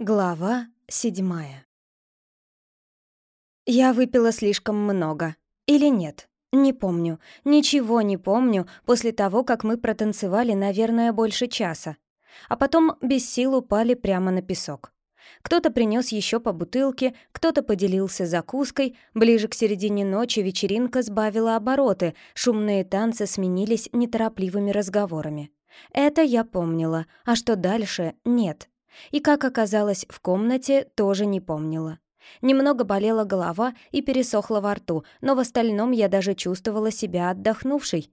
Глава седьмая Я выпила слишком много. Или нет? Не помню. Ничего не помню после того, как мы протанцевали, наверное, больше часа. А потом без сил упали прямо на песок. Кто-то принес еще по бутылке, кто-то поделился закуской. Ближе к середине ночи вечеринка сбавила обороты, шумные танцы сменились неторопливыми разговорами. Это я помнила, а что дальше — нет. И как оказалось в комнате, тоже не помнила. Немного болела голова и пересохла во рту, но в остальном я даже чувствовала себя отдохнувшей.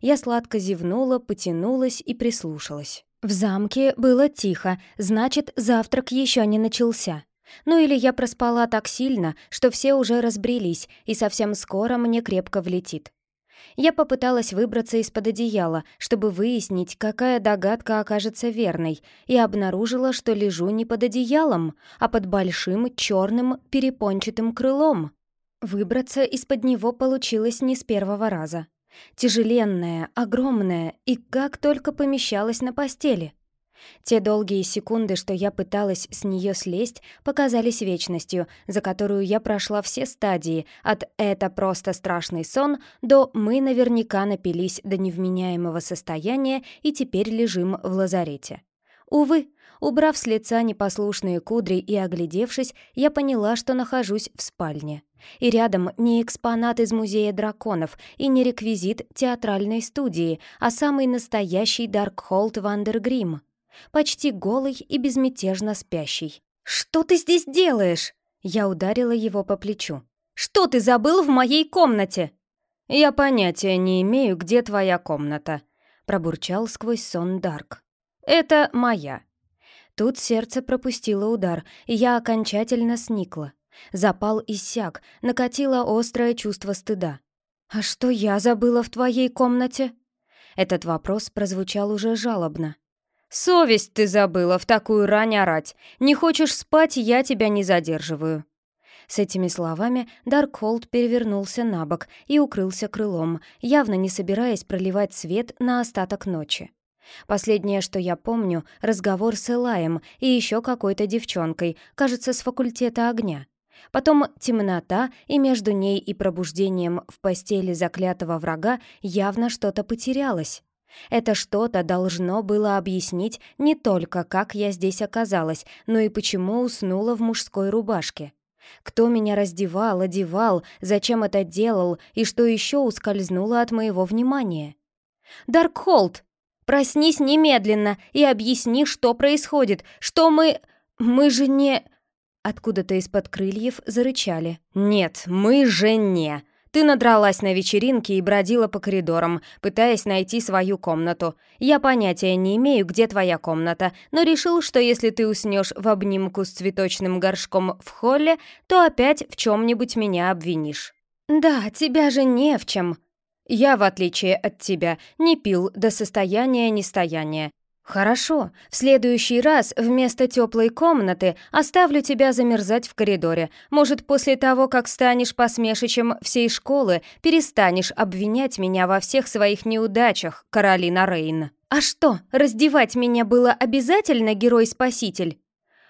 Я сладко зевнула, потянулась и прислушалась. В замке было тихо, значит, завтрак еще не начался. Ну или я проспала так сильно, что все уже разбрелись, и совсем скоро мне крепко влетит. Я попыталась выбраться из-под одеяла, чтобы выяснить, какая догадка окажется верной, и обнаружила, что лежу не под одеялом, а под большим черным перепончатым крылом. Выбраться из-под него получилось не с первого раза. Тяжеленная, огромная и как только помещалась на постели — те долгие секунды, что я пыталась с нее слезть, показались вечностью, за которую я прошла все стадии, от «это просто страшный сон» до «мы наверняка напились до невменяемого состояния и теперь лежим в лазарете». Увы, убрав с лица непослушные кудри и оглядевшись, я поняла, что нахожусь в спальне. И рядом не экспонат из музея драконов и не реквизит театральной студии, а самый настоящий Даркхолд Вандергрим — почти голый и безмятежно спящий. «Что ты здесь делаешь?» Я ударила его по плечу. «Что ты забыл в моей комнате?» «Я понятия не имею, где твоя комната», — пробурчал сквозь сон Дарк. «Это моя». Тут сердце пропустило удар, и я окончательно сникла. Запал иссяк, накатило острое чувство стыда. «А что я забыла в твоей комнате?» Этот вопрос прозвучал уже жалобно. «Совесть ты забыла в такую рань орать. Не хочешь спать, я тебя не задерживаю». С этими словами Даркхолд перевернулся на бок и укрылся крылом, явно не собираясь проливать свет на остаток ночи. Последнее, что я помню, разговор с Элаем и еще какой-то девчонкой, кажется, с факультета огня. Потом темнота, и между ней и пробуждением в постели заклятого врага явно что-то потерялось. Это что-то должно было объяснить не только, как я здесь оказалась, но и почему уснула в мужской рубашке. Кто меня раздевал, одевал, зачем это делал и что еще ускользнуло от моего внимания? «Даркхолд, проснись немедленно и объясни, что происходит, что мы... мы же не...» Откуда-то из-под крыльев зарычали. «Нет, мы же не...» Ты надралась на вечеринке и бродила по коридорам, пытаясь найти свою комнату. Я понятия не имею, где твоя комната, но решил, что если ты уснешь в обнимку с цветочным горшком в холле, то опять в чем-нибудь меня обвинишь. Да, тебя же не в чем. Я, в отличие от тебя, не пил до состояния нестояния. «Хорошо, в следующий раз вместо теплой комнаты оставлю тебя замерзать в коридоре. Может, после того, как станешь посмешищем всей школы, перестанешь обвинять меня во всех своих неудачах, Каролина Рейн». «А что, раздевать меня было обязательно, герой-спаситель?»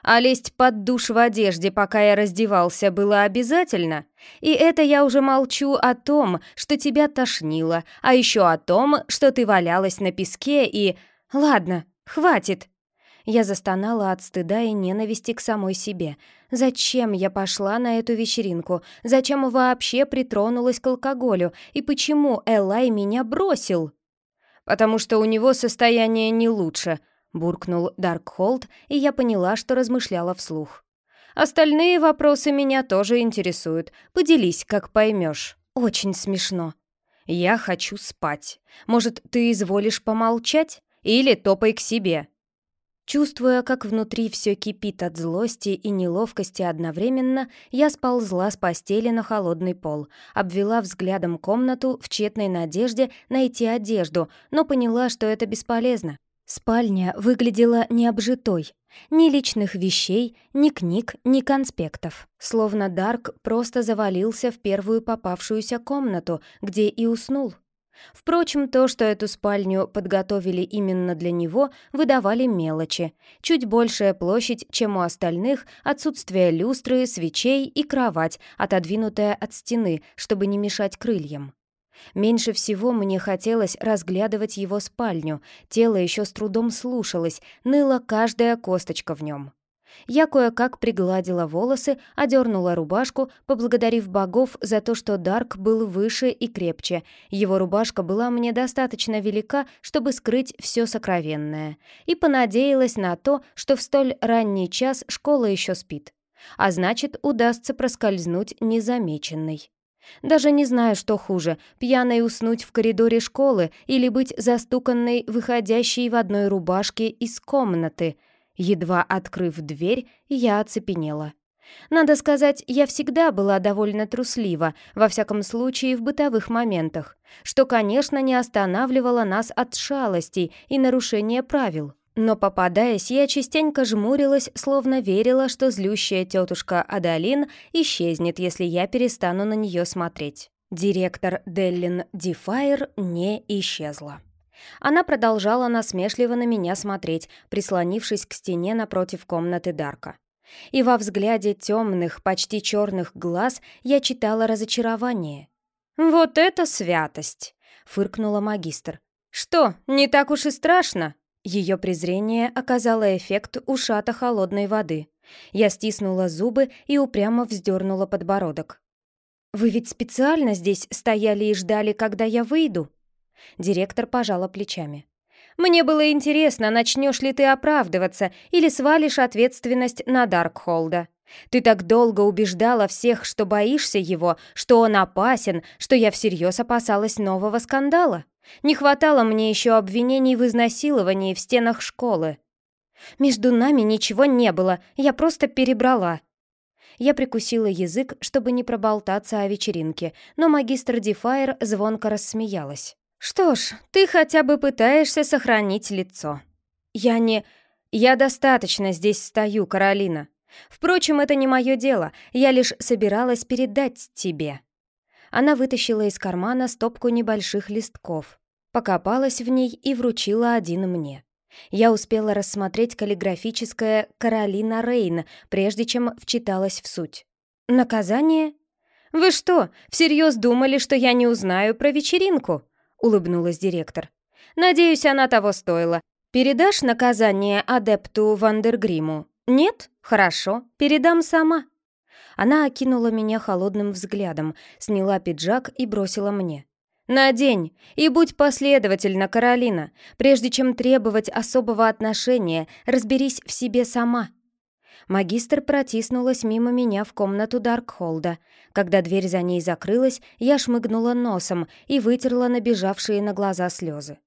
А лезть под душ в одежде, пока я раздевался, было обязательно? И это я уже молчу о том, что тебя тошнило, а еще о том, что ты валялась на песке и... «Ладно, хватит!» Я застонала от стыда и ненависти к самой себе. Зачем я пошла на эту вечеринку? Зачем вообще притронулась к алкоголю? И почему Элай меня бросил? «Потому что у него состояние не лучше», — буркнул Даркхолд, и я поняла, что размышляла вслух. «Остальные вопросы меня тоже интересуют. Поделись, как поймешь». «Очень смешно». «Я хочу спать. Может, ты изволишь помолчать?» Или топай к себе!» Чувствуя, как внутри все кипит от злости и неловкости одновременно, я сползла с постели на холодный пол, обвела взглядом комнату в тщетной надежде найти одежду, но поняла, что это бесполезно. Спальня выглядела необжитой. Ни личных вещей, ни книг, ни конспектов. Словно Дарк просто завалился в первую попавшуюся комнату, где и уснул. Впрочем, то, что эту спальню подготовили именно для него, выдавали мелочи. Чуть большая площадь, чем у остальных, отсутствие люстры, свечей и кровать, отодвинутая от стены, чтобы не мешать крыльям. Меньше всего мне хотелось разглядывать его спальню, тело еще с трудом слушалось, ныла каждая косточка в нем. Я кое-как пригладила волосы, одернула рубашку, поблагодарив богов за то, что Дарк был выше и крепче. Его рубашка была мне достаточно велика, чтобы скрыть все сокровенное. И понадеялась на то, что в столь ранний час школа еще спит. А значит, удастся проскользнуть незамеченной. Даже не знаю, что хуже, пьяной уснуть в коридоре школы или быть застуканной, выходящей в одной рубашке из комнаты — Едва открыв дверь, я оцепенела. Надо сказать, я всегда была довольно труслива, во всяком случае в бытовых моментах, что, конечно, не останавливало нас от шалостей и нарушения правил. Но попадаясь, я частенько жмурилась, словно верила, что злющая тетушка Адалин исчезнет, если я перестану на нее смотреть. Директор Деллин Дифайр не исчезла. Она продолжала насмешливо на меня смотреть, прислонившись к стене напротив комнаты Дарка. И во взгляде темных, почти черных глаз я читала разочарование. «Вот это святость!» — фыркнула магистр. «Что, не так уж и страшно?» Ее презрение оказало эффект ушата холодной воды. Я стиснула зубы и упрямо вздернула подбородок. «Вы ведь специально здесь стояли и ждали, когда я выйду?» Директор пожала плечами. «Мне было интересно, начнешь ли ты оправдываться или свалишь ответственность на Даркхолда. Ты так долго убеждала всех, что боишься его, что он опасен, что я всерьез опасалась нового скандала. Не хватало мне еще обвинений в изнасиловании в стенах школы. Между нами ничего не было, я просто перебрала». Я прикусила язык, чтобы не проболтаться о вечеринке, но магистр Дефайр звонко рассмеялась. «Что ж, ты хотя бы пытаешься сохранить лицо». «Я не... Я достаточно здесь стою, Каролина. Впрочем, это не мое дело, я лишь собиралась передать тебе». Она вытащила из кармана стопку небольших листков, покопалась в ней и вручила один мне. Я успела рассмотреть каллиграфическое «Каролина Рейн», прежде чем вчиталась в суть. «Наказание? Вы что, всерьез думали, что я не узнаю про вечеринку?» Улыбнулась директор. «Надеюсь, она того стоила. Передашь наказание адепту Вандергриму? Нет? Хорошо, передам сама». Она окинула меня холодным взглядом, сняла пиджак и бросила мне. «Надень и будь последовательна, Каролина. Прежде чем требовать особого отношения, разберись в себе сама». Магистр протиснулась мимо меня в комнату Даркхолда. Когда дверь за ней закрылась, я шмыгнула носом и вытерла набежавшие на глаза слезы.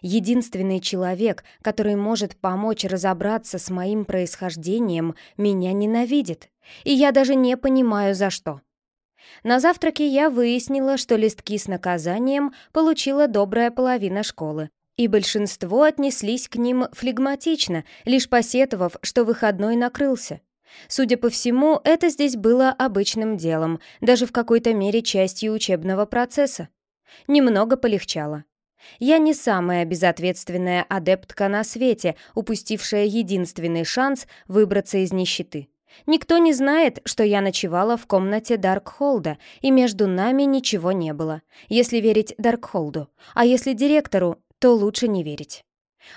Единственный человек, который может помочь разобраться с моим происхождением, меня ненавидит. И я даже не понимаю, за что. На завтраке я выяснила, что листки с наказанием получила добрая половина школы, и большинство отнеслись к ним флегматично, лишь посетовав, что выходной накрылся. Судя по всему, это здесь было обычным делом, даже в какой-то мере частью учебного процесса. Немного полегчало. Я не самая безответственная адептка на свете, упустившая единственный шанс выбраться из нищеты. Никто не знает, что я ночевала в комнате Даркхолда, и между нами ничего не было, если верить Даркхолду. А если директору, то лучше не верить.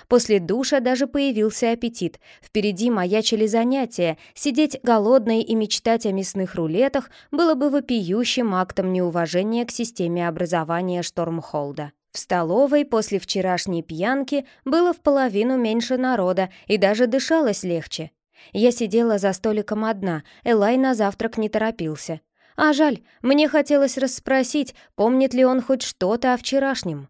После душа даже появился аппетит. Впереди маячили занятия. Сидеть голодной и мечтать о мясных рулетах было бы вопиющим актом неуважения к системе образования Штормхолда. В столовой после вчерашней пьянки было в половину меньше народа и даже дышалось легче. Я сидела за столиком одна, Элай на завтрак не торопился. А жаль, мне хотелось расспросить, помнит ли он хоть что-то о вчерашнем.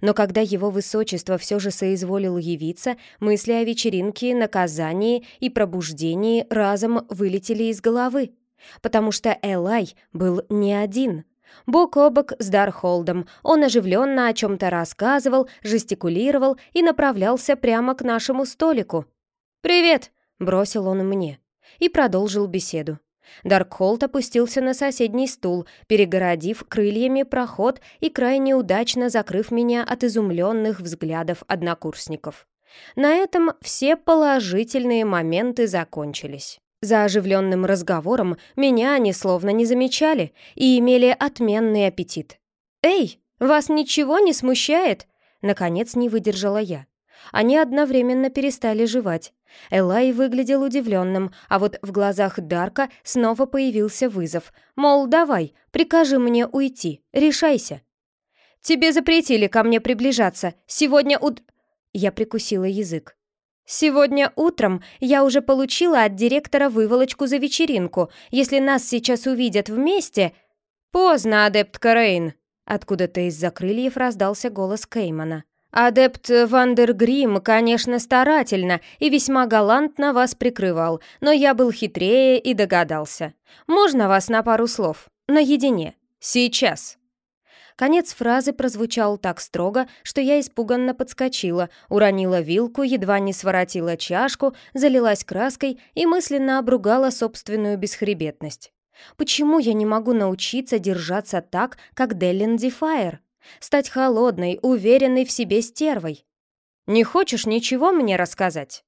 Но когда его высочество все же соизволил явиться, мысли о вечеринке, наказании и пробуждении разом вылетели из головы. Потому что Элай был не один. Бок о бок с Дархолдом он оживленно о чем-то рассказывал, жестикулировал и направлялся прямо к нашему столику. «Привет!» — бросил он мне и продолжил беседу. Даркхолд опустился на соседний стул, перегородив крыльями проход и крайне удачно закрыв меня от изумленных взглядов однокурсников. На этом все положительные моменты закончились. За оживленным разговором меня они словно не замечали и имели отменный аппетит. «Эй, вас ничего не смущает?» Наконец не выдержала я. Они одновременно перестали жевать. Элай выглядел удивленным, а вот в глазах Дарка снова появился вызов. Мол, давай, прикажи мне уйти, решайся. «Тебе запретили ко мне приближаться. Сегодня уд...» Я прикусила язык. «Сегодня утром я уже получила от директора выволочку за вечеринку. Если нас сейчас увидят вместе...» «Поздно, адепт Карейн!» Откуда-то из-за крыльев раздался голос Кеймана. «Адепт Вандергрим, конечно, старательно и весьма галантно вас прикрывал, но я был хитрее и догадался. Можно вас на пару слов? Наедине. Сейчас!» Конец фразы прозвучал так строго, что я испуганно подскочила, уронила вилку, едва не своротила чашку, залилась краской и мысленно обругала собственную бесхребетность. Почему я не могу научиться держаться так, как Деллин Дефайр? Стать холодной, уверенной в себе стервой? Не хочешь ничего мне рассказать?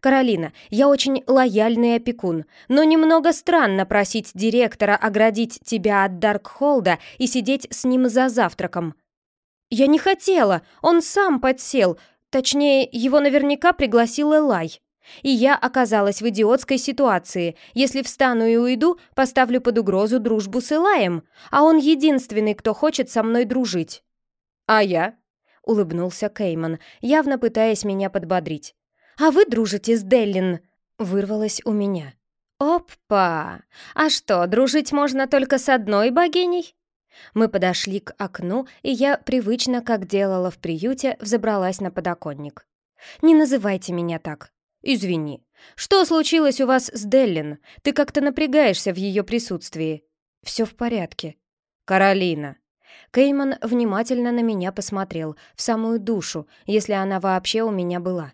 «Каролина, я очень лояльный опекун, но немного странно просить директора оградить тебя от Даркхолда и сидеть с ним за завтраком». «Я не хотела, он сам подсел, точнее, его наверняка пригласил Элай. И я оказалась в идиотской ситуации. Если встану и уйду, поставлю под угрозу дружбу с Элаем, а он единственный, кто хочет со мной дружить». «А я?» — улыбнулся Кейман, явно пытаясь меня подбодрить. «А вы дружите с Деллин?» — вырвалось у меня. «Опа! А что, дружить можно только с одной богиней?» Мы подошли к окну, и я, привычно, как делала в приюте, взобралась на подоконник. «Не называйте меня так». «Извини. Что случилось у вас с Деллин? Ты как-то напрягаешься в ее присутствии». «Все в порядке». «Каролина». Кейман внимательно на меня посмотрел, в самую душу, если она вообще у меня была.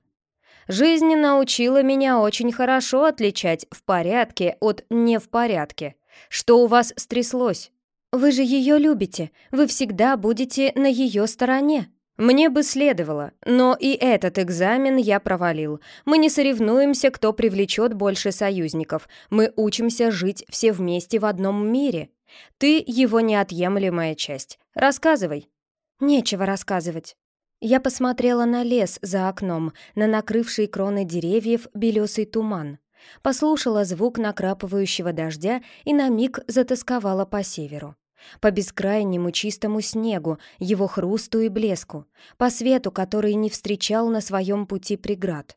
Жизнь научила меня очень хорошо отличать в порядке от не в порядке. Что у вас стряслось? Вы же ее любите, вы всегда будете на ее стороне. Мне бы следовало, но и этот экзамен я провалил. Мы не соревнуемся, кто привлечет больше союзников. Мы учимся жить все вместе в одном мире. Ты его неотъемлемая часть. Рассказывай. Нечего рассказывать. Я посмотрела на лес за окном, на накрывший кроны деревьев белесый туман. Послушала звук накрапывающего дождя и на миг затасковала по северу. По бескрайнему чистому снегу, его хрусту и блеску, по свету, который не встречал на своем пути преград.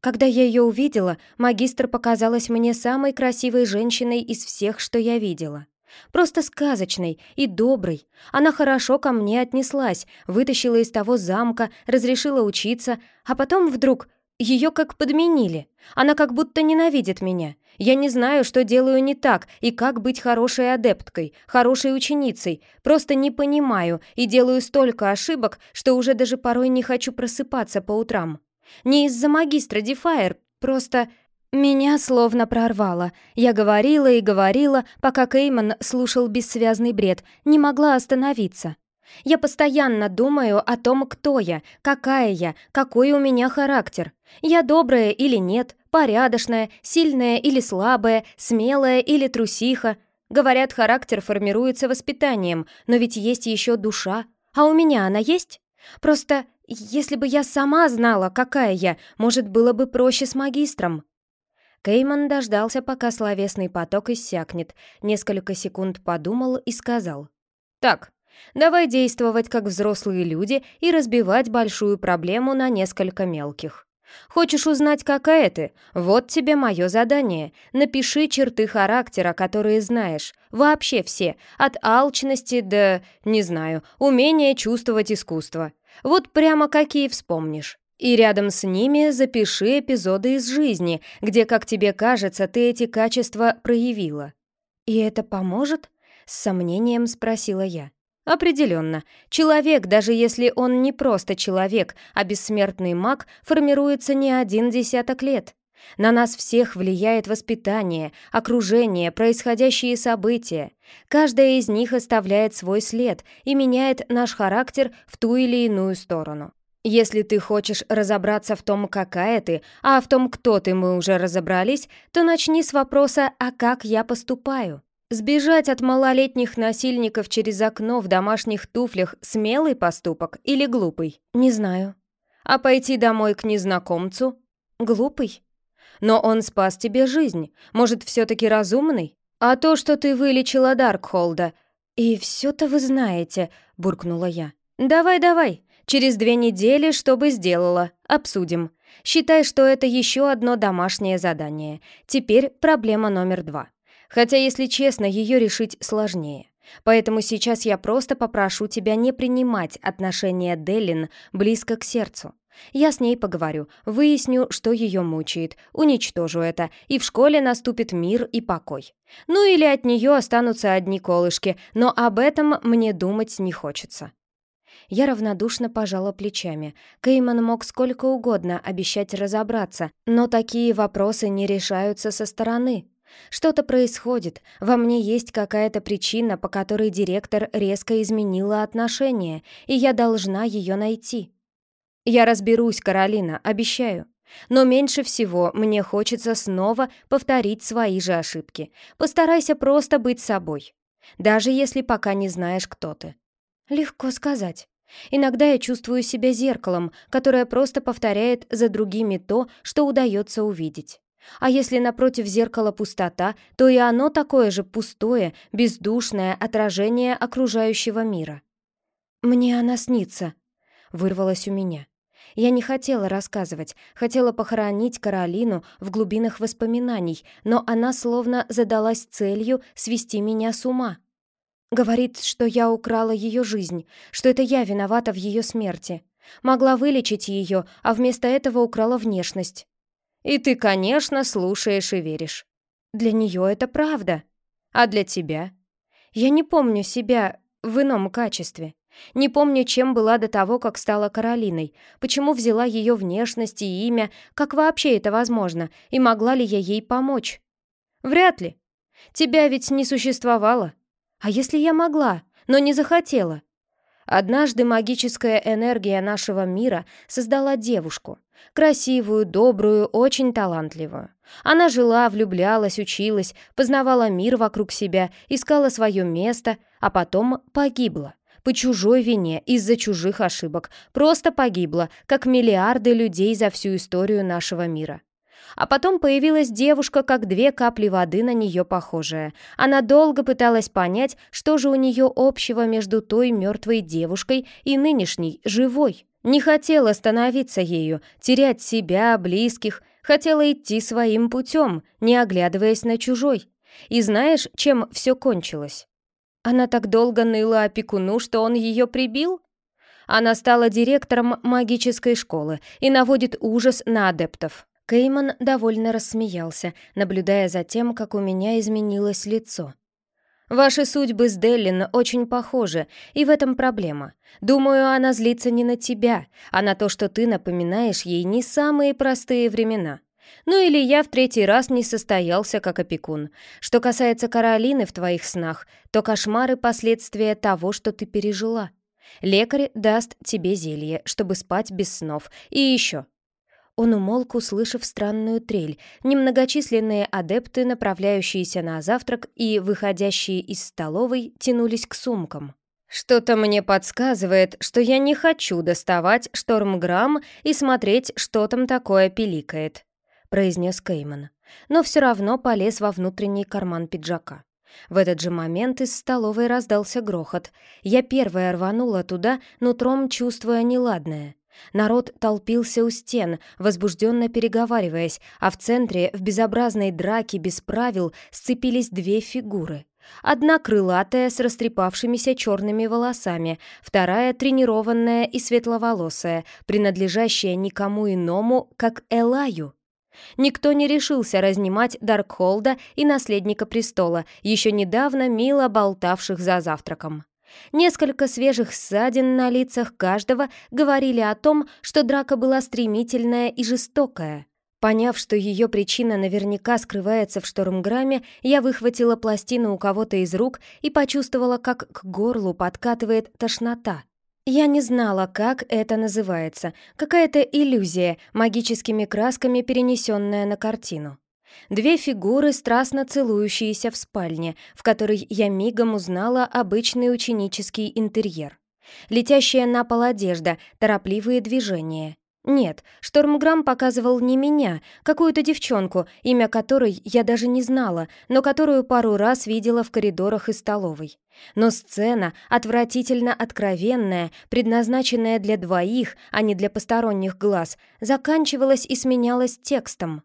Когда я ее увидела, магистр показалась мне самой красивой женщиной из всех, что я видела. Просто сказочной и доброй. Она хорошо ко мне отнеслась, вытащила из того замка, разрешила учиться, а потом вдруг ее как подменили. Она как будто ненавидит меня. Я не знаю, что делаю не так и как быть хорошей адепткой, хорошей ученицей. Просто не понимаю и делаю столько ошибок, что уже даже порой не хочу просыпаться по утрам. Не из-за магистра Дефайр, просто меня словно прорвало. Я говорила и говорила, пока Кейман слушал бессвязный бред, не могла остановиться. Я постоянно думаю о том, кто я, какая я, какой у меня характер. Я добрая или нет, порядочная, сильная или слабая, смелая или трусиха. Говорят, характер формируется воспитанием, но ведь есть еще душа. А у меня она есть? Просто, если бы я сама знала, какая я, может, было бы проще с магистром. Кейман дождался, пока словесный поток иссякнет, несколько секунд подумал и сказал. «Так, давай действовать как взрослые люди и разбивать большую проблему на несколько мелких. Хочешь узнать, какая ты? Вот тебе мое задание. Напиши черты характера, которые знаешь. Вообще все. От алчности до, не знаю, умения чувствовать искусство. Вот прямо какие вспомнишь. И рядом с ними запиши эпизоды из жизни, где, как тебе кажется, ты эти качества проявила. «И это поможет?» — с сомнением спросила я. Определенно, человек, даже если он не просто человек, а бессмертный маг, формируется не один десяток лет. На нас всех влияет воспитание, окружение, происходящие события. Каждая из них оставляет свой след и меняет наш характер в ту или иную сторону. Если ты хочешь разобраться в том, какая ты, а в том, кто ты, мы уже разобрались, то начни с вопроса «А как я поступаю?». Сбежать от малолетних насильников через окно в домашних туфлях – смелый поступок или глупый? Не знаю. А пойти домой к незнакомцу? Глупый. Но он спас тебе жизнь. Может, все-таки разумный? А то, что ты вылечила Даркхолда... И все-то вы знаете, буркнула я. Давай-давай, через две недели что бы сделала, обсудим. Считай, что это еще одно домашнее задание. Теперь проблема номер два. Хотя, если честно, ее решить сложнее. Поэтому сейчас я просто попрошу тебя не принимать отношения Деллин близко к сердцу. Я с ней поговорю, выясню, что ее мучает, уничтожу это, и в школе наступит мир и покой. Ну или от нее останутся одни колышки, но об этом мне думать не хочется. Я равнодушно пожала плечами. Кейман мог сколько угодно обещать разобраться, но такие вопросы не решаются со стороны. Что-то происходит, во мне есть какая-то причина, по которой директор резко изменила отношения, и я должна ее найти. Я разберусь, Каролина, обещаю. Но меньше всего мне хочется снова повторить свои же ошибки. Постарайся просто быть собой. Даже если пока не знаешь, кто ты. Легко сказать. Иногда я чувствую себя зеркалом, которое просто повторяет за другими то, что удается увидеть. А если напротив зеркала пустота, то и оно такое же пустое, бездушное отражение окружающего мира. «Мне она снится», — вырвалось у меня. Я не хотела рассказывать, хотела похоронить Каролину в глубинах воспоминаний, но она словно задалась целью свести меня с ума. Говорит, что я украла ее жизнь, что это я виновата в ее смерти. Могла вылечить ее, а вместо этого украла внешность. И ты, конечно, слушаешь и веришь. Для нее это правда. А для тебя? Я не помню себя в ином качестве. Не помню, чем была до того, как стала Каролиной, почему взяла ее внешность и имя, как вообще это возможно, и могла ли я ей помочь. Вряд ли. Тебя ведь не существовало. А если я могла, но не захотела? Однажды магическая энергия нашего мира создала девушку. Красивую, добрую, очень талантливую. Она жила, влюблялась, училась, познавала мир вокруг себя, искала свое место, а потом погибла по чужой вине, из-за чужих ошибок, просто погибла, как миллиарды людей за всю историю нашего мира. А потом появилась девушка, как две капли воды на нее похожая. Она долго пыталась понять, что же у нее общего между той мертвой девушкой и нынешней, живой. Не хотела становиться ею, терять себя, близких, хотела идти своим путем, не оглядываясь на чужой. И знаешь, чем все кончилось? Она так долго ныла опекуну, что он ее прибил? Она стала директором магической школы и наводит ужас на адептов. Кейман довольно рассмеялся, наблюдая за тем, как у меня изменилось лицо. «Ваши судьбы с Деллин очень похожи, и в этом проблема. Думаю, она злится не на тебя, а на то, что ты напоминаешь ей не самые простые времена. Ну или я в третий раз не состоялся как опекун. Что касается Каролины в твоих снах, то кошмары — последствия того, что ты пережила. Лекарь даст тебе зелье, чтобы спать без снов. И еще. Он умолк, услышав странную трель. Немногочисленные адепты, направляющиеся на завтрак и выходящие из столовой, тянулись к сумкам. «Что-то мне подсказывает, что я не хочу доставать штормграмм и смотреть, что там такое пиликает», произнес Кейман, но все равно полез во внутренний карман пиджака. В этот же момент из столовой раздался грохот. Я первая рванула туда, нутром чувствуя неладное. Народ толпился у стен, возбужденно переговариваясь, а в центре, в безобразной драке без правил, сцепились две фигуры. Одна крылатая с растрепавшимися черными волосами, вторая тренированная и светловолосая, принадлежащая никому иному, как Элаю. Никто не решился разнимать Даркхолда и наследника престола, еще недавно мило болтавших за завтраком. Несколько свежих ссадин на лицах каждого говорили о том, что драка была стремительная и жестокая. Поняв, что ее причина наверняка скрывается в штормграмме, я выхватила пластину у кого-то из рук и почувствовала, как к горлу подкатывает тошнота. Я не знала, как это называется. Какая-то иллюзия, магическими красками перенесенная на картину. Две фигуры, страстно целующиеся в спальне, в которой я мигом узнала обычный ученический интерьер. Летящая на пол одежда, торопливые движения. Нет, Штормграм показывал не меня, какую-то девчонку, имя которой я даже не знала, но которую пару раз видела в коридорах и столовой. Но сцена, отвратительно откровенная, предназначенная для двоих, а не для посторонних глаз, заканчивалась и сменялась текстом.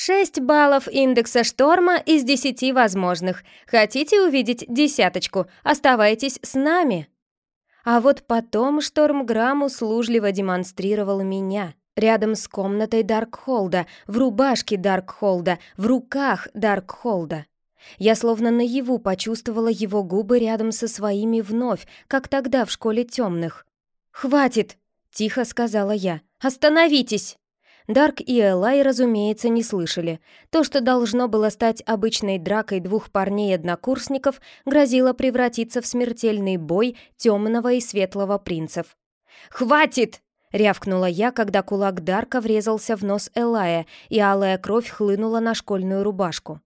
«Шесть баллов индекса шторма из десяти возможных. Хотите увидеть десяточку? Оставайтесь с нами!» А вот потом Штормграм услужливо демонстрировал меня. Рядом с комнатой Даркхолда, в рубашке Даркхолда, в руках Даркхолда. Я словно наяву почувствовала его губы рядом со своими вновь, как тогда в школе темных. «Хватит!» — тихо сказала я. «Остановитесь!» Дарк и Элай, разумеется, не слышали. То, что должно было стать обычной дракой двух парней-однокурсников, грозило превратиться в смертельный бой темного и светлого принцев. «Хватит!» — рявкнула я, когда кулак Дарка врезался в нос Элая, и алая кровь хлынула на школьную рубашку.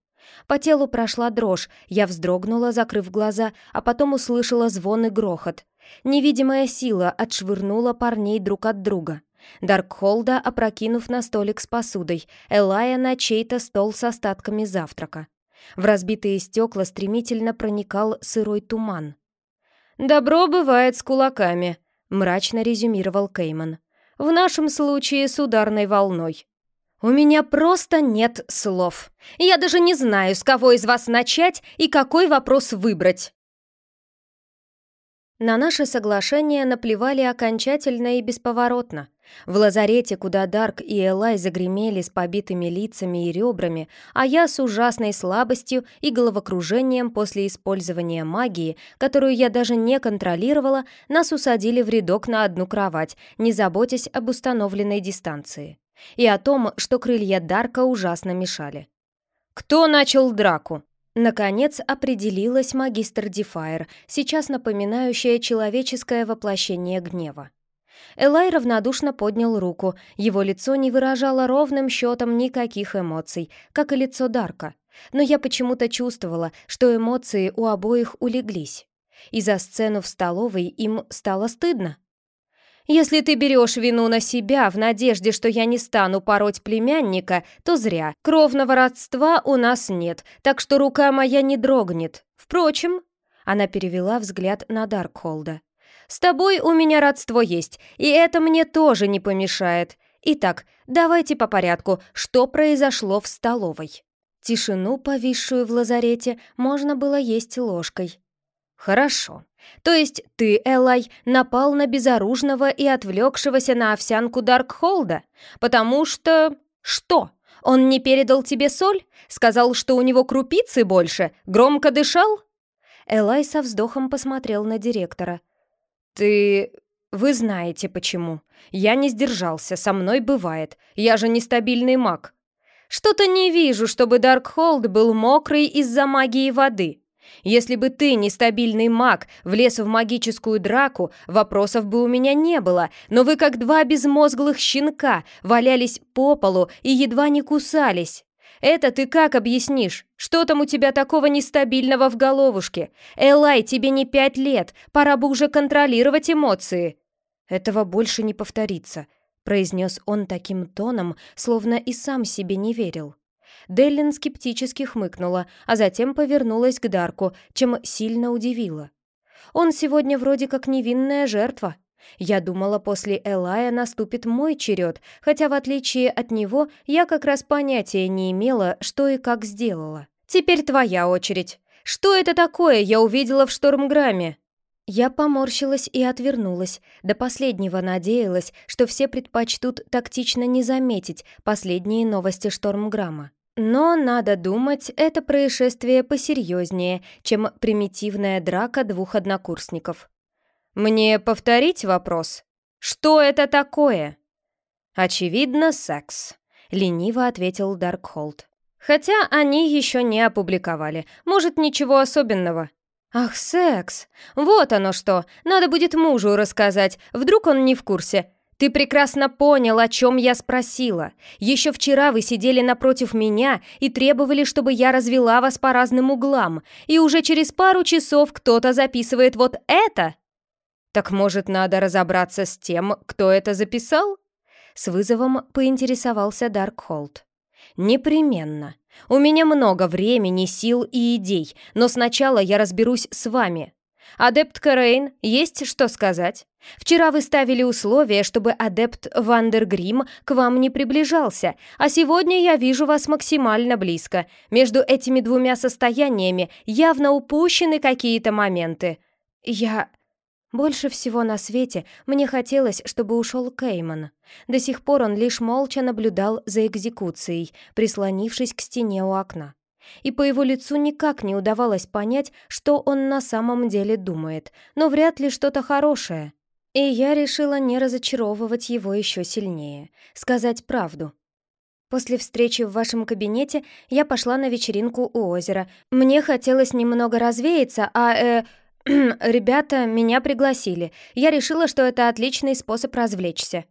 По телу прошла дрожь, я вздрогнула, закрыв глаза, а потом услышала звон и грохот. Невидимая сила отшвырнула парней друг от друга. Даркхолда, опрокинув на столик с посудой, Элая на чей-то стол с остатками завтрака. В разбитые стекла стремительно проникал сырой туман. «Добро бывает с кулаками», — мрачно резюмировал Кейман. «В нашем случае с ударной волной». «У меня просто нет слов. Я даже не знаю, с кого из вас начать и какой вопрос выбрать». На наше соглашение наплевали окончательно и бесповоротно. В лазарете, куда Дарк и Элай загремели с побитыми лицами и ребрами, а я с ужасной слабостью и головокружением после использования магии, которую я даже не контролировала, нас усадили в рядок на одну кровать, не заботясь об установленной дистанции. И о том, что крылья Дарка ужасно мешали. «Кто начал драку?» Наконец определилась магистр Дефайр, сейчас напоминающая человеческое воплощение гнева. Элай равнодушно поднял руку, его лицо не выражало ровным счетом никаких эмоций, как и лицо Дарка. Но я почему-то чувствовала, что эмоции у обоих улеглись. И за сцену в столовой им стало стыдно. «Если ты берешь вину на себя в надежде, что я не стану пороть племянника, то зря. Кровного родства у нас нет, так что рука моя не дрогнет. Впрочем...» Она перевела взгляд на Даркхолда. С тобой у меня родство есть, и это мне тоже не помешает. Итак, давайте по порядку, что произошло в столовой. Тишину, повисшую в лазарете, можно было есть ложкой. Хорошо. То есть ты, Элай, напал на безоружного и отвлекшегося на овсянку Даркхолда? Потому что... Что? Он не передал тебе соль? Сказал, что у него крупицы больше? Громко дышал? Элай со вздохом посмотрел на директора – «Ты... вы знаете почему. Я не сдержался, со мной бывает. Я же нестабильный маг. Что-то не вижу, чтобы Даркхолд был мокрый из-за магии воды. Если бы ты, нестабильный маг, влез в магическую драку, вопросов бы у меня не было, но вы как два безмозглых щенка валялись по полу и едва не кусались. Это ты как объяснишь? Что там у тебя такого нестабильного в головушке? Элай, тебе не пять лет, пора бы уже контролировать эмоции. Этого больше не повторится, произнес он таким тоном, словно и сам себе не верил. Деллин скептически хмыкнула, а затем повернулась к Дарку, чем сильно удивила. Он сегодня вроде как невинная жертва, я думала, после Элая наступит мой черед, хотя в отличие от него я как раз понятия не имела, что и как сделала. Теперь твоя очередь. Что это такое я увидела в Штормграмме? Я поморщилась и отвернулась. До последнего надеялась, что все предпочтут тактично не заметить последние новости Штормграмма. Но, надо думать, это происшествие посерьезнее, чем примитивная драка двух однокурсников. Мне повторить вопрос? Что это такое? Очевидно, секс. лениво ответил Даркхолд. Хотя они еще не опубликовали. Может, ничего особенного. Ах, секс. Вот оно что. Надо будет мужу рассказать. Вдруг он не в курсе. Ты прекрасно понял, о чем я спросила. Еще вчера вы сидели напротив меня и требовали, чтобы я развела вас по разным углам. И уже через пару часов кто-то записывает вот это. Так может, надо разобраться с тем, кто это записал? С вызовом поинтересовался Даркхолд. «Непременно. У меня много времени, сил и идей, но сначала я разберусь с вами. Адепт Карейн, есть что сказать? Вчера вы ставили условие, чтобы адепт Вандергрим к вам не приближался, а сегодня я вижу вас максимально близко. Между этими двумя состояниями явно упущены какие-то моменты. Я... Больше всего на свете мне хотелось, чтобы ушел Кейман. До сих пор он лишь молча наблюдал за экзекуцией, прислонившись к стене у окна. И по его лицу никак не удавалось понять, что он на самом деле думает, но вряд ли что-то хорошее. И я решила не разочаровывать его еще сильнее, сказать правду. После встречи в вашем кабинете я пошла на вечеринку у озера. Мне хотелось немного развеяться, а, э, ребята меня пригласили. Я решила, что это отличный способ развлечься.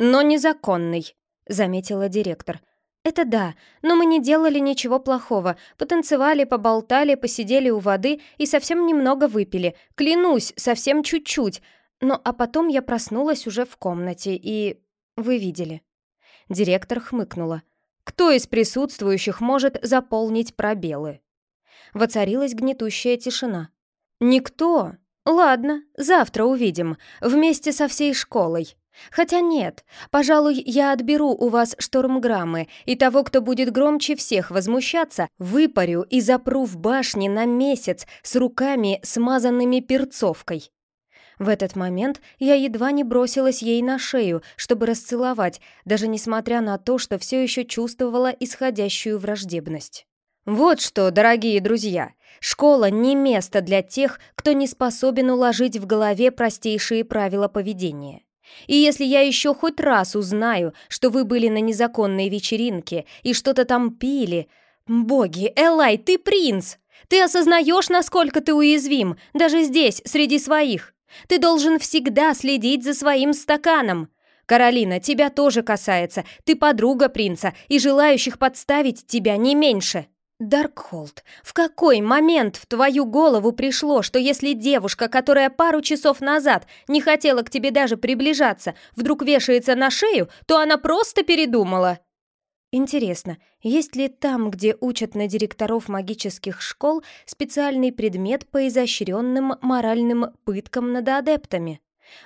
Но незаконный, заметила директор. Это да, но мы не делали ничего плохого. Потанцевали, поболтали, посидели у воды и совсем немного выпили. Клянусь, совсем чуть-чуть. Но а потом я проснулась уже в комнате, и... Вы видели. Директор хмыкнула. Кто из присутствующих может заполнить пробелы? Воцарилась гнетущая тишина. «Никто? Ладно, завтра увидим, вместе со всей школой. Хотя нет, пожалуй, я отберу у вас штормграммы, и того, кто будет громче всех возмущаться, выпарю и запру в башне на месяц с руками, смазанными перцовкой». В этот момент я едва не бросилась ей на шею, чтобы расцеловать, даже несмотря на то, что все еще чувствовала исходящую враждебность. Вот что, дорогие друзья, школа не место для тех, кто не способен уложить в голове простейшие правила поведения. И если я еще хоть раз узнаю, что вы были на незаконной вечеринке и что-то там пили... Боги, Элай, ты принц! Ты осознаешь, насколько ты уязвим, даже здесь, среди своих. Ты должен всегда следить за своим стаканом. Каролина, тебя тоже касается. Ты подруга принца, и желающих подставить тебя не меньше. Даркхолд, в какой момент в твою голову пришло, что если девушка, которая пару часов назад не хотела к тебе даже приближаться, вдруг вешается на шею, то она просто передумала? Интересно, есть ли там, где учат на директоров магических школ, специальный предмет по изощренным моральным пыткам над адептами?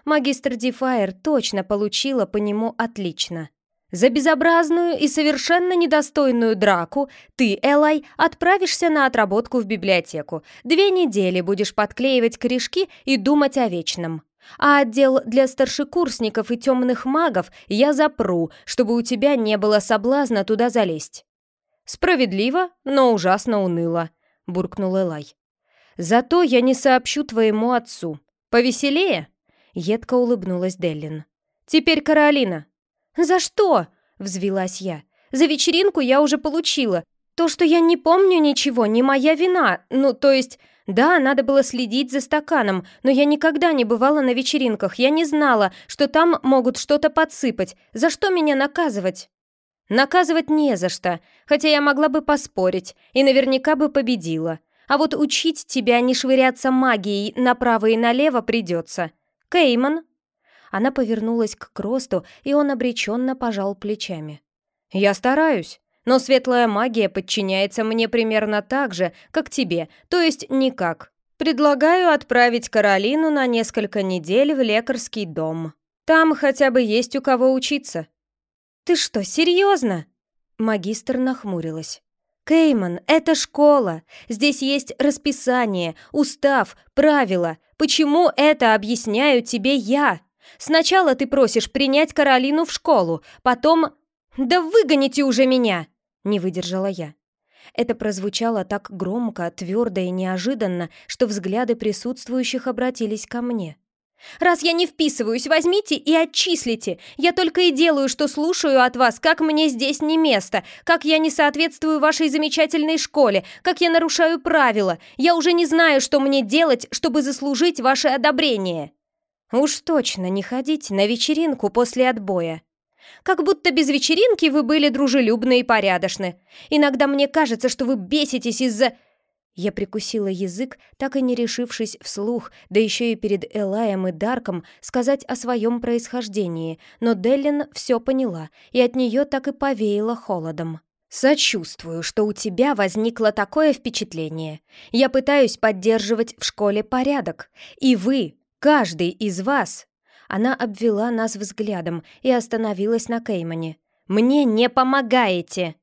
Магистр Дефайр точно получила по нему отлично. За безобразную и совершенно недостойную драку ты, Элай, отправишься на отработку в библиотеку. Две недели будешь подклеивать корешки и думать о вечном. А отдел для старшекурсников и темных магов я запру, чтобы у тебя не было соблазна туда залезть». «Справедливо, но ужасно уныло», — буркнул Элай. «Зато я не сообщу твоему отцу. Повеселее?» — едко улыбнулась Деллин. «Теперь Каролина, «За что?» — взвилась я. «За вечеринку я уже получила. То, что я не помню ничего, не моя вина. Ну, то есть, да, надо было следить за стаканом, но я никогда не бывала на вечеринках. Я не знала, что там могут что-то подсыпать. За что меня наказывать?» «Наказывать не за что, хотя я могла бы поспорить и наверняка бы победила. А вот учить тебя не швыряться магией направо и налево придется. Кейман, она повернулась к Кросту, и он обреченно пожал плечами. «Я стараюсь, но светлая магия подчиняется мне примерно так же, как тебе, то есть никак. Предлагаю отправить Каролину на несколько недель в лекарский дом. Там хотя бы есть у кого учиться». «Ты что, серьезно?» Магистр нахмурилась. «Кейман, это школа. Здесь есть расписание, устав, правила. Почему это объясняю тебе я?» Сначала ты просишь принять Каролину в школу, потом... Да выгоните уже меня!» — не выдержала я. Это прозвучало так громко, твердо и неожиданно, что взгляды присутствующих обратились ко мне. Раз я не вписываюсь, возьмите и отчислите. Я только и делаю, что слушаю от вас, как мне здесь не место, как я не соответствую вашей замечательной школе, как я нарушаю правила. Я уже не знаю, что мне делать, чтобы заслужить ваше одобрение. Уж точно не ходите на вечеринку после отбоя. Как будто без вечеринки вы были дружелюбны и порядочны. Иногда мне кажется, что вы беситесь из-за... Я прикусила язык, так и не решившись вслух, да еще и перед Элаем и Дарком сказать о своем происхождении, но Деллин все поняла, и от нее так и повеяло холодом. «Сочувствую, что у тебя возникло такое впечатление. Я пытаюсь поддерживать в школе порядок, и вы, каждый из вас...» Она обвела нас взглядом и остановилась на Кеймане. «Мне не помогаете!»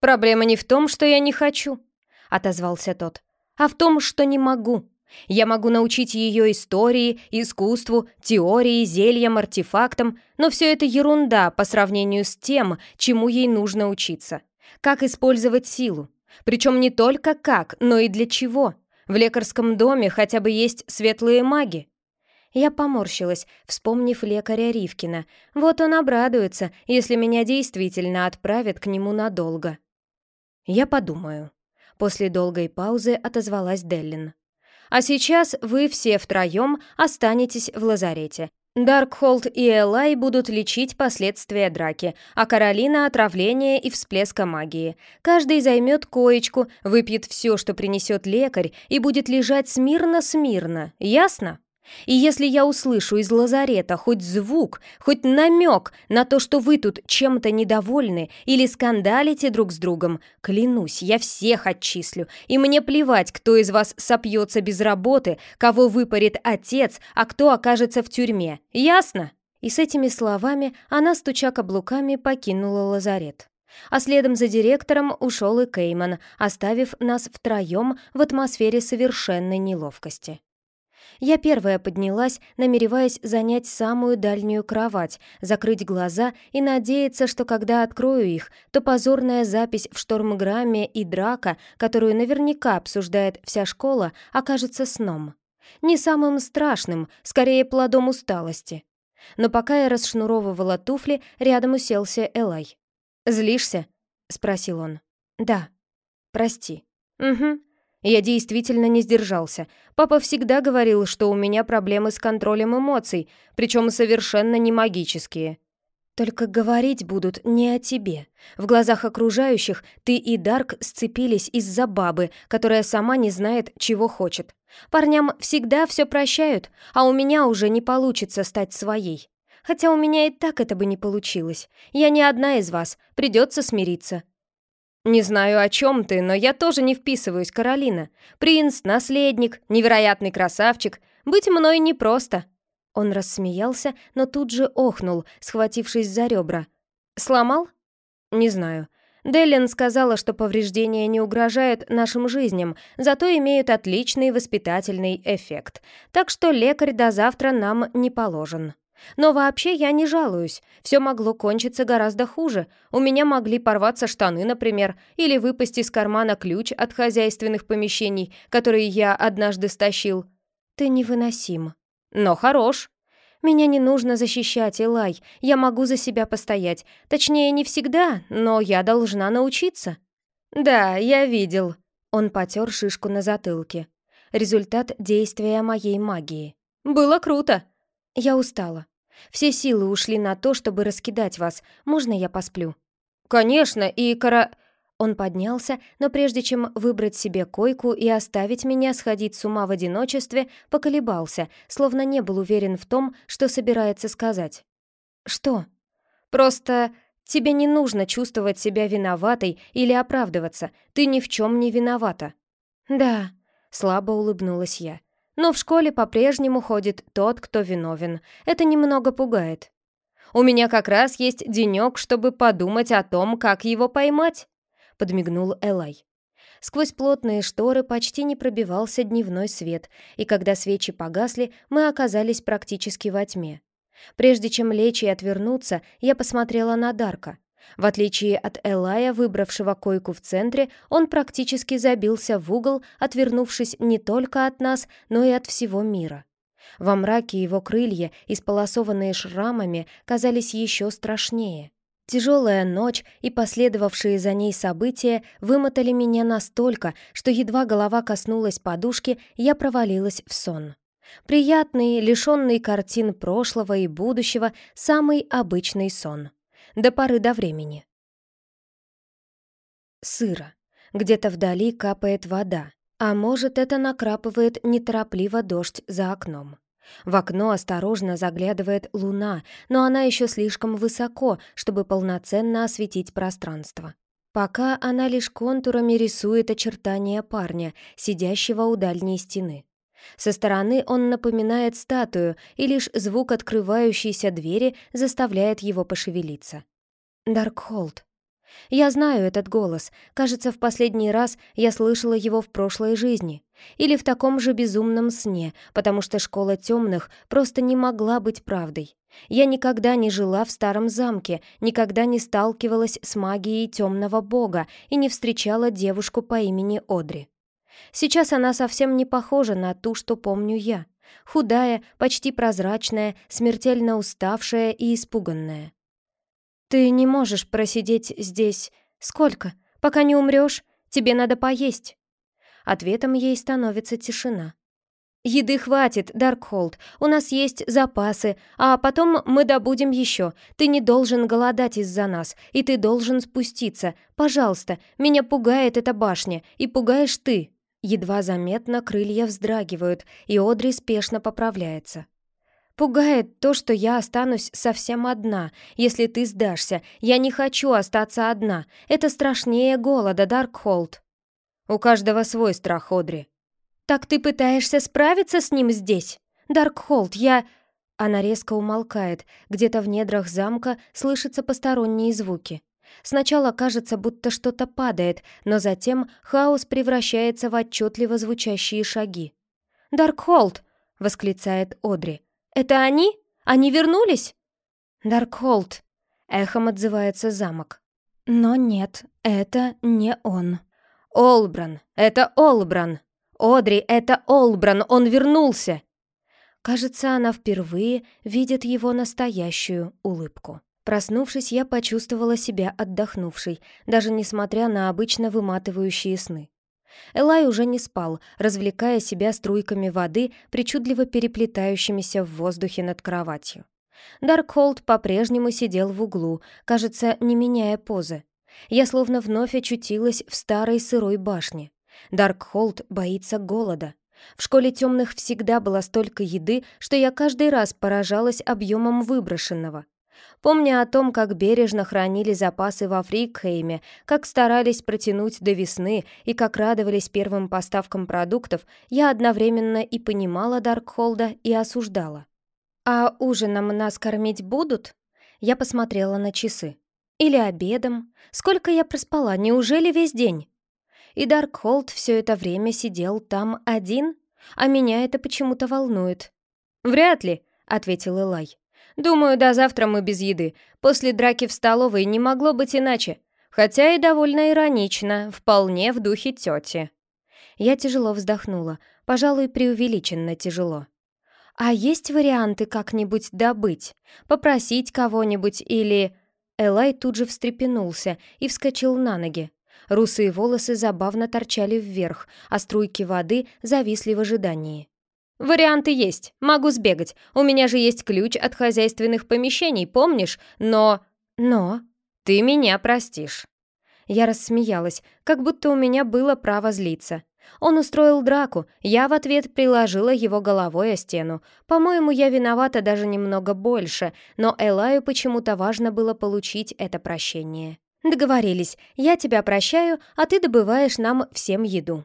«Проблема не в том, что я не хочу», — отозвался тот, «а в том, что не могу. Я могу научить ее истории, искусству, теории, зельям, артефактам, но все это ерунда по сравнению с тем, чему ей нужно учиться. Как использовать силу. Причем не только как, но и для чего. В лекарском доме хотя бы есть светлые маги. Я поморщилась, вспомнив лекаря Ривкина. Вот он обрадуется, если меня действительно отправят к нему надолго. Я подумаю. После долгой паузы отозвалась Деллин. «А сейчас вы все втроем останетесь в лазарете. Даркхолд и Элай будут лечить последствия драки, а Каролина — отравление и всплеска магии. Каждый займет коечку, выпьет все, что принесет лекарь, и будет лежать смирно-смирно. Ясно?» И если я услышу из лазарета хоть звук, хоть намек на то, что вы тут чем-то недовольны или скандалите друг с другом, клянусь, я всех отчислю, и мне плевать, кто из вас сопьется без работы, кого выпарит отец, а кто окажется в тюрьме. Ясно?» И с этими словами она, стуча каблуками, покинула лазарет. А следом за директором ушел и Кейман, оставив нас втроем в атмосфере совершенной неловкости. Я первая поднялась, намереваясь занять самую дальнюю кровать, закрыть глаза и надеяться, что когда открою их, то позорная запись в штормграмме и драка, которую наверняка обсуждает вся школа, окажется сном. Не самым страшным, скорее плодом усталости. Но пока я расшнуровывала туфли, рядом уселся Элай. «Злишься?» — спросил он. «Да». «Прости». «Угу. Я действительно не сдержался. Папа всегда говорил, что у меня проблемы с контролем эмоций, причем совершенно не магические. Только говорить будут не о тебе. В глазах окружающих ты и Дарк сцепились из-за бабы, которая сама не знает, чего хочет. Парням всегда все прощают, а у меня уже не получится стать своей. Хотя у меня и так это бы не получилось. Я не одна из вас, придется смириться. «Не знаю, о чем ты, но я тоже не вписываюсь, Каролина. Принц, наследник, невероятный красавчик. Быть мной непросто». Он рассмеялся, но тут же охнул, схватившись за ребра. «Сломал?» «Не знаю. Деллин сказала, что повреждения не угрожают нашим жизням, зато имеют отличный воспитательный эффект. Так что лекарь до завтра нам не положен». Но вообще я не жалуюсь. Все могло кончиться гораздо хуже. У меня могли порваться штаны, например, или выпасть из кармана ключ от хозяйственных помещений, которые я однажды стащил. Ты невыносим. Но хорош. Меня не нужно защищать, Элай. Я могу за себя постоять. Точнее, не всегда, но я должна научиться. Да, я видел. Он потер шишку на затылке. Результат действия моей магии. Было круто. «Я устала. Все силы ушли на то, чтобы раскидать вас. Можно я посплю?» «Конечно, и кара...» Он поднялся, но прежде чем выбрать себе койку и оставить меня сходить с ума в одиночестве, поколебался, словно не был уверен в том, что собирается сказать. «Что?» «Просто тебе не нужно чувствовать себя виноватой или оправдываться. Ты ни в чем не виновата». «Да», — слабо улыбнулась я. Но в школе по-прежнему ходит тот, кто виновен. Это немного пугает. У меня как раз есть денек, чтобы подумать о том, как его поймать», — подмигнул Элай. Сквозь плотные шторы почти не пробивался дневной свет, и когда свечи погасли, мы оказались практически во тьме. Прежде чем лечь и отвернуться, я посмотрела на Дарка. В отличие от Элая, выбравшего койку в центре, он практически забился в угол, отвернувшись не только от нас, но и от всего мира. Во мраке его крылья, исполосованные шрамами, казались еще страшнее. Тяжелая ночь и последовавшие за ней события вымотали меня настолько, что едва голова коснулась подушки, я провалилась в сон. Приятный, лишенный картин прошлого и будущего, самый обычный сон. До поры до времени. Сыро. Где-то вдали капает вода, а может, это накрапывает неторопливо дождь за окном. В окно осторожно заглядывает луна, но она еще слишком высоко, чтобы полноценно осветить пространство. Пока она лишь контурами рисует очертания парня, сидящего у дальней стены. Со стороны он напоминает статую, и лишь звук открывающейся двери заставляет его пошевелиться. Даркхолд. Я знаю этот голос. Кажется, в последний раз я слышала его в прошлой жизни. Или в таком же безумном сне, потому что школа темных просто не могла быть правдой. Я никогда не жила в старом замке, никогда не сталкивалась с магией темного бога и не встречала девушку по имени Одри. Сейчас она совсем не похожа на ту, что помню я. Худая, почти прозрачная, смертельно уставшая и испуганная. «Ты не можешь просидеть здесь... Сколько? Пока не умрешь? Тебе надо поесть». Ответом ей становится тишина. «Еды хватит, Даркхолд, у нас есть запасы, а потом мы добудем еще. Ты не должен голодать из-за нас, и ты должен спуститься. Пожалуйста, меня пугает эта башня, и пугаешь ты». Едва заметно крылья вздрагивают, и Одри спешно поправляется. Пугает то, что я останусь совсем одна, если ты сдашься. Я не хочу остаться одна. Это страшнее голода, Даркхолд. У каждого свой страх, Одри. Так ты пытаешься справиться с ним здесь? Даркхолд, я... Она резко умолкает. Где-то в недрах замка слышатся посторонние звуки. Сначала кажется, будто что-то падает, но затем хаос превращается в отчетливо звучащие шаги. «Даркхолд!» — восклицает Одри. «Это они? Они вернулись?» «Даркхолд», — эхом отзывается замок. Но нет, это не он. «Олбран! Это Олбран! Одри, это Олбран! Он вернулся!» Кажется, она впервые видит его настоящую улыбку. Проснувшись, я почувствовала себя отдохнувшей, даже несмотря на обычно выматывающие сны. Элай уже не спал, развлекая себя струйками воды, причудливо переплетающимися в воздухе над кроватью. Даркхолд по-прежнему сидел в углу, кажется, не меняя позы. Я словно вновь очутилась в старой сырой башне. Даркхолд боится голода. В школе темных всегда было столько еды, что я каждый раз поражалась объемом выброшенного. Помня о том, как бережно хранили запасы во Фрикхейме, как старались протянуть до весны и как радовались первым поставкам продуктов, я одновременно и понимала Даркхолда и осуждала. «А ужином нас кормить будут?» Я посмотрела на часы. «Или обедом? Сколько я проспала? Неужели весь день?» И Даркхолд все это время сидел там один? А меня это почему-то волнует. «Вряд ли», — ответил Элай. Думаю, до завтра мы без еды. После драки в столовой не могло быть иначе. Хотя и довольно иронично, вполне в духе тети. Я тяжело вздохнула, пожалуй, преувеличенно тяжело. А есть варианты как-нибудь добыть? Попросить кого-нибудь или... Элай тут же встрепенулся и вскочил на ноги. Русые волосы забавно торчали вверх, а струйки воды зависли в ожидании. «Варианты есть. Могу сбегать. У меня же есть ключ от хозяйственных помещений, помнишь? Но... Но... Ты меня простишь». Я рассмеялась, как будто у меня было право злиться. Он устроил драку, я в ответ приложила его головой о стену. По-моему, я виновата даже немного больше, но Элаю почему-то важно было получить это прощение. Договорились, я тебя прощаю, а ты добываешь нам всем еду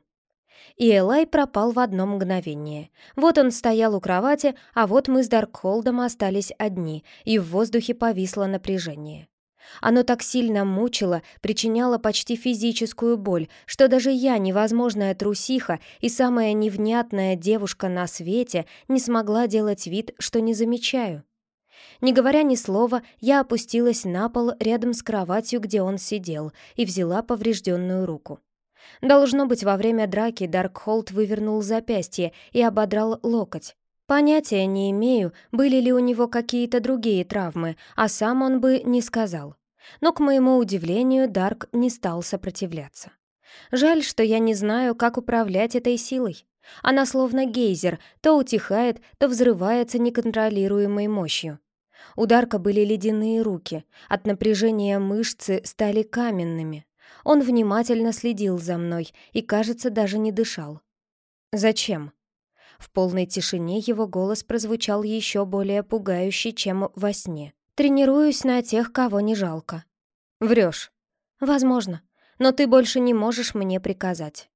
и Элай пропал в одно мгновение. Вот он стоял у кровати, а вот мы с Даркхолдом остались одни, и в воздухе повисло напряжение. Оно так сильно мучило, причиняло почти физическую боль, что даже я, невозможная трусиха и самая невнятная девушка на свете, не смогла делать вид, что не замечаю. Не говоря ни слова, я опустилась на пол рядом с кроватью, где он сидел, и взяла поврежденную руку. Должно быть, во время драки Даркхолд вывернул запястье и ободрал локоть. Понятия не имею, были ли у него какие-то другие травмы, а сам он бы не сказал. Но, к моему удивлению, Дарк не стал сопротивляться. Жаль, что я не знаю, как управлять этой силой. Она словно гейзер, то утихает, то взрывается неконтролируемой мощью. У Дарка были ледяные руки, от напряжения мышцы стали каменными. Он внимательно следил за мной и, кажется, даже не дышал. «Зачем?» В полной тишине его голос прозвучал еще более пугающе, чем во сне. «Тренируюсь на тех, кого не жалко». «Врешь». «Возможно. Но ты больше не можешь мне приказать».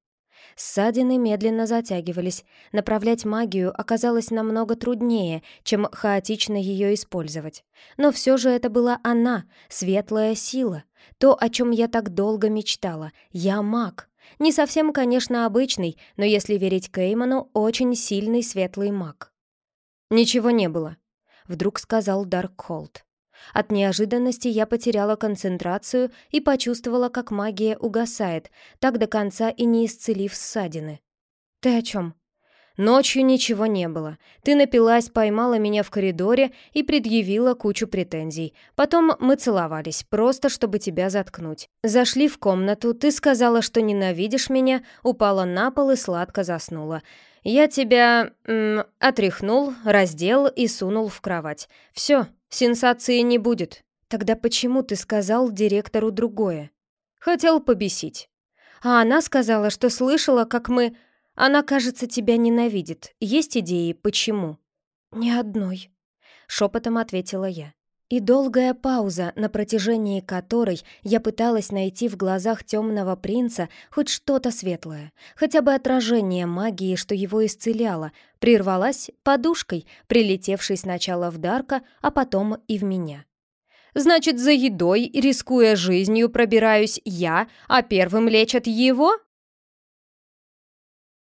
Ссадины медленно затягивались. Направлять магию оказалось намного труднее, чем хаотично ее использовать. Но все же это была она, светлая сила. То, о чем я так долго мечтала. Я маг. Не совсем, конечно, обычный, но если верить Кейману, очень сильный светлый маг. «Ничего не было», — вдруг сказал Даркхолд. От неожиданности я потеряла концентрацию и почувствовала, как магия угасает, так до конца и не исцелив ссадины. «Ты о чем?» «Ночью ничего не было. Ты напилась, поймала меня в коридоре и предъявила кучу претензий. Потом мы целовались, просто чтобы тебя заткнуть. Зашли в комнату, ты сказала, что ненавидишь меня, упала на пол и сладко заснула. Я тебя... М, отряхнул, раздел и сунул в кровать. Все, Сенсации не будет. Тогда почему ты сказал директору другое? Хотел побесить. А она сказала, что слышала, как мы... Она, кажется, тебя ненавидит. Есть идеи, почему? Ни одной. Шепотом ответила я. И долгая пауза, на протяжении которой я пыталась найти в глазах темного принца хоть что-то светлое, хотя бы отражение магии, что его исцеляло, прервалась подушкой, прилетевшей сначала в Дарка, а потом и в меня. «Значит, за едой, рискуя жизнью, пробираюсь я, а первым лечат его?»